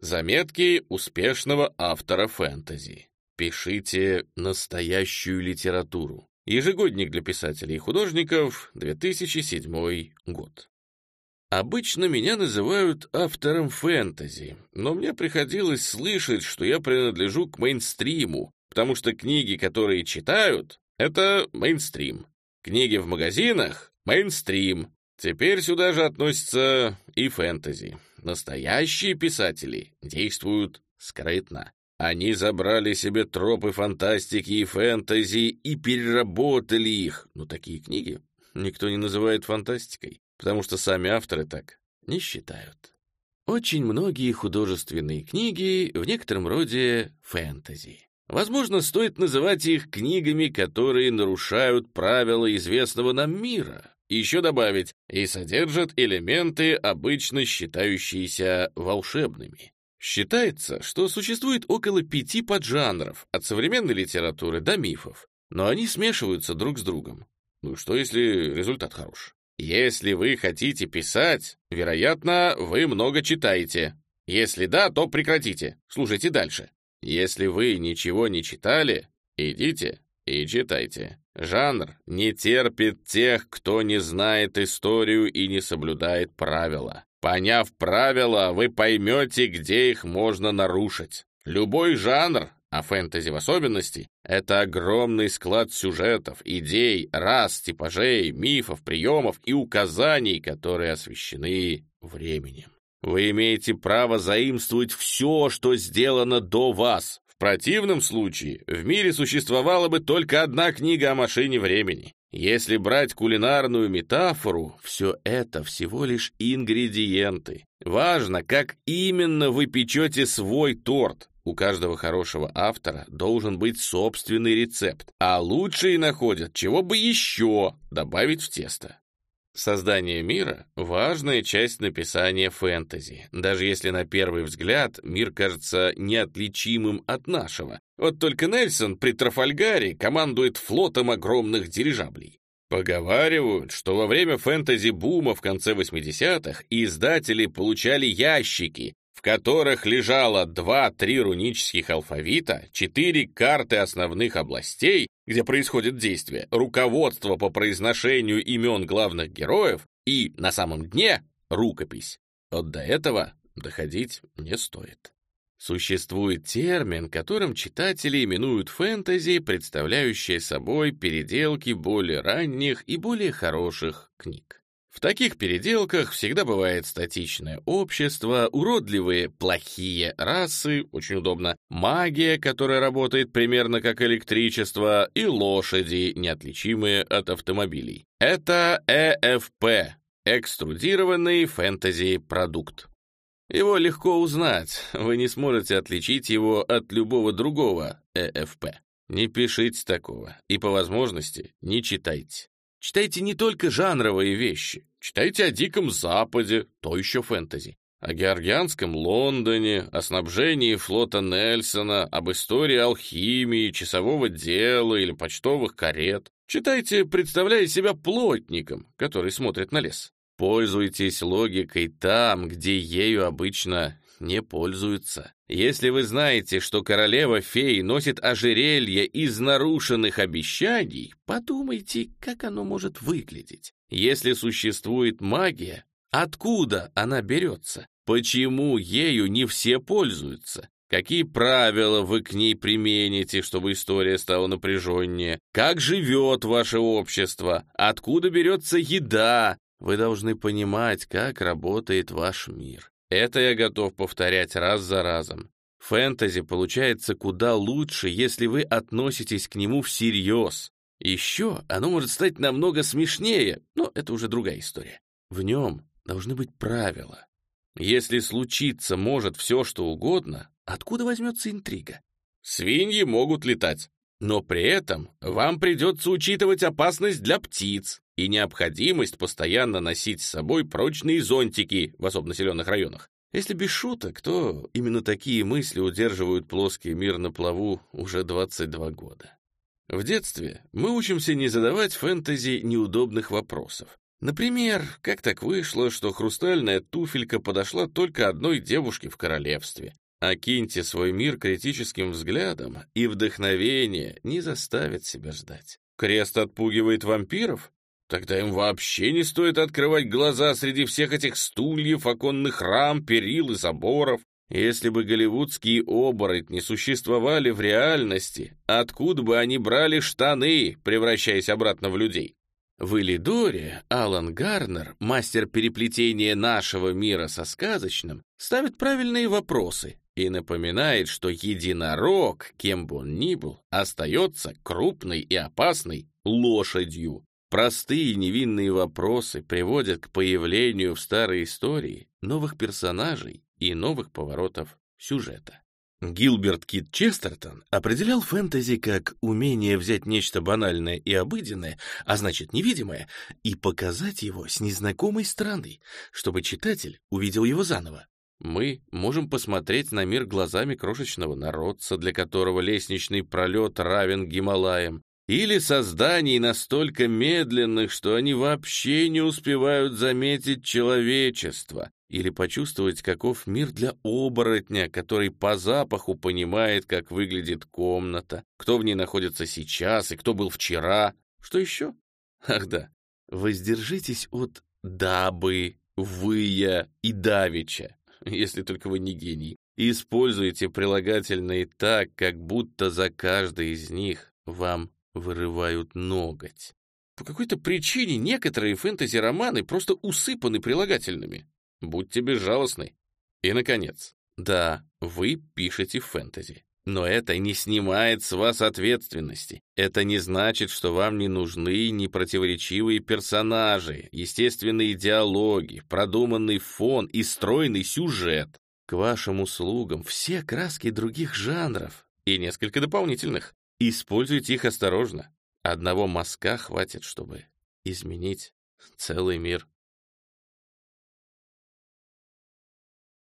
Заметки успешного автора фэнтези. Пишите настоящую литературу. Ежегодник для писателей и художников, 2007 год. Обычно меня называют автором фэнтези, но мне приходилось слышать, что я принадлежу к мейнстриму, потому что книги, которые читают, это мейнстрим. Книги в магазинах — мейнстрим. Теперь сюда же относятся и фэнтези. Настоящие писатели действуют скрытно. Они забрали себе тропы фантастики и фэнтези и переработали их. Но такие книги никто не называет фантастикой потому что сами авторы так не считают. Очень многие художественные книги в некотором роде фэнтези. Возможно, стоит называть их книгами, которые нарушают правила известного нам мира. Еще добавить, и содержат элементы, обычно считающиеся волшебными. Считается, что существует около пяти поджанров, от современной литературы до мифов, но они смешиваются друг с другом. Ну что, если результат хорош? Если вы хотите писать, вероятно, вы много читаете. Если да, то прекратите, слушайте дальше. Если вы ничего не читали, идите и читайте. Жанр не терпит тех, кто не знает историю и не соблюдает правила. Поняв правила, вы поймете, где их можно нарушить. Любой жанр а фэнтези в особенности — это огромный склад сюжетов, идей, рас, типажей, мифов, приемов и указаний, которые освещены временем. Вы имеете право заимствовать все, что сделано до вас. В противном случае в мире существовала бы только одна книга о машине времени. Если брать кулинарную метафору, все это всего лишь ингредиенты. Важно, как именно вы печете свой торт, у каждого хорошего автора должен быть собственный рецепт, а лучшие находят, чего бы еще добавить в тесто. Создание мира — важная часть написания фэнтези, даже если на первый взгляд мир кажется неотличимым от нашего. Вот только Нельсон при Трафальгаре командует флотом огромных дирижаблей. Поговаривают, что во время фэнтези-бума в конце 80-х издатели получали ящики, в которых лежало два-три рунических алфавита, четыре карты основных областей, где происходит действие, руководство по произношению имен главных героев и, на самом дне, рукопись. Вот до этого доходить не стоит. Существует термин, которым читатели именуют фэнтези, представляющие собой переделки более ранних и более хороших книг. В таких переделках всегда бывает статичное общество, уродливые плохие расы, очень удобно, магия, которая работает примерно как электричество, и лошади, неотличимые от автомобилей. Это ЭФП — экструдированный фэнтези-продукт. Его легко узнать, вы не сможете отличить его от любого другого ЭФП. Не пишите такого, и по возможности не читайте. Читайте не только жанровые вещи, читайте о Диком Западе, то еще фэнтези, о георгианском Лондоне, о снабжении флота Нельсона, об истории алхимии, часового дела или почтовых карет. Читайте, представляя себя плотником, который смотрит на лес. Пользуйтесь логикой там, где ею обычно не пользуются. Если вы знаете, что королева фей носит ожерелье из нарушенных обещаний, подумайте, как оно может выглядеть. Если существует магия, откуда она берется? Почему ею не все пользуются? Какие правила вы к ней примените, чтобы история стала напряженнее? Как живет ваше общество? Откуда берется еда? Вы должны понимать, как работает ваш мир. Это я готов повторять раз за разом. Фэнтези получается куда лучше, если вы относитесь к нему всерьез. Еще оно может стать намного смешнее, но это уже другая история. В нем должны быть правила. Если случиться может все, что угодно, откуда возьмется интрига? Свиньи могут летать, но при этом вам придется учитывать опасность для птиц, и необходимость постоянно носить с собой прочные зонтики в особо населенных районах. Если без шуток, то именно такие мысли удерживают плоский мир на плаву уже 22 года. В детстве мы учимся не задавать фэнтези неудобных вопросов. Например, как так вышло, что хрустальная туфелька подошла только одной девушке в королевстве? Окиньте свой мир критическим взглядом, и вдохновение не заставит себя ждать. Крест отпугивает вампиров? Тогда им вообще не стоит открывать глаза среди всех этих стульев, оконных рам, перил и заборов. Если бы голливудские оборотни существовали в реальности, откуда бы они брали штаны, превращаясь обратно в людей? В Элидоре Алан Гарнер, мастер переплетения нашего мира со сказочным, ставит правильные вопросы и напоминает, что единорог, кем бы он ни был, остается крупной и опасной лошадью. Простые невинные вопросы приводят к появлению в старой истории новых персонажей и новых поворотов сюжета. Гилберт Кит Честертон определял фэнтези как умение взять нечто банальное и обыденное, а значит невидимое, и показать его с незнакомой стороны, чтобы читатель увидел его заново. Мы можем посмотреть на мир глазами крошечного народца, для которого лестничный пролет равен Гималаям, или созданий настолько медленных, что они вообще не успевают заметить человечество, или почувствовать, каков мир для оборотня, который по запаху понимает, как выглядит комната, кто в ней находится сейчас и кто был вчера. Что еще? Ах да, воздержитесь от «дабы», «выя» и «давича», если только вы не гений. Используйте прилагательные так, как будто за каждый из них вам вырывают ноготь. По какой-то причине некоторые фэнтези-романы просто усыпаны прилагательными. Будьте безжалостны. И, наконец, да, вы пишете фэнтези. Но это не снимает с вас ответственности. Это не значит, что вам не нужны непротиворечивые персонажи, естественные диалоги, продуманный фон и стройный сюжет. К вашим услугам все краски других жанров и несколько дополнительных. Используйте их осторожно. Одного мазка хватит, чтобы изменить целый мир.